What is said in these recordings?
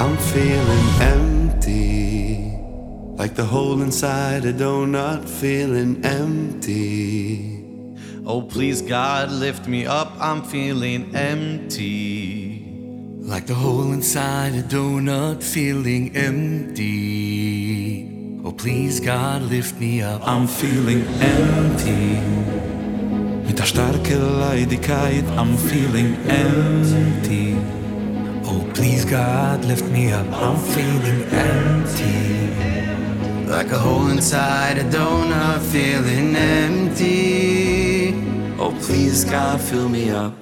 I'm feeling empty. Like the hole inside a donut, feeling empty. Oh, please, God, lift me up. I'm feeling empty. Like the hole inside a donut, feeling empty. Oh, please, God, lift me up. I'm feeling empty. Mit der starke Leidigkeit, I'm feeling empty. Oh, please, God, lift me up. I'm feeling empty. Like a hole inside a donut, feeling empty. Oh, please, God, fill me up.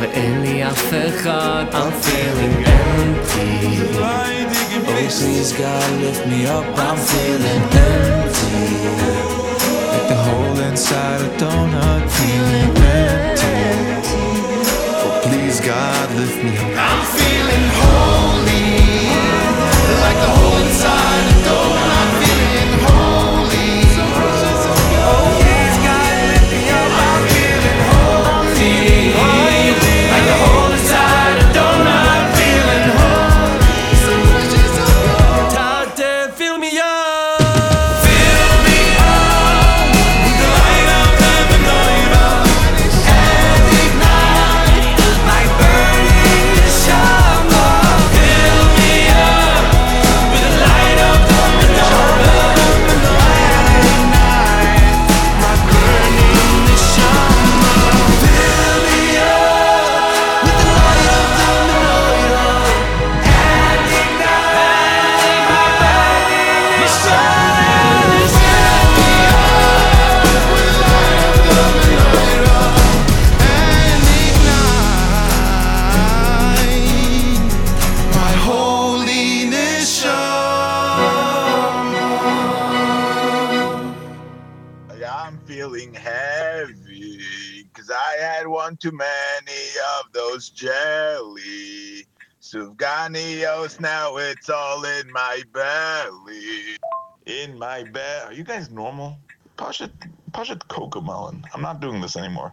ואין לי אף אחד, I'm feeling empty. Oh, please, God, lift me up. I'm feeling empty. Like the hole inside a donut, feeling empty. Oh, please, God, lift me up. Feeling heavy because I had one too many of those jelly Sufganios. Now it's all in my belly. In my bed. Are you guys normal? Pasha, Pasha Cocomelon. I'm not doing this anymore.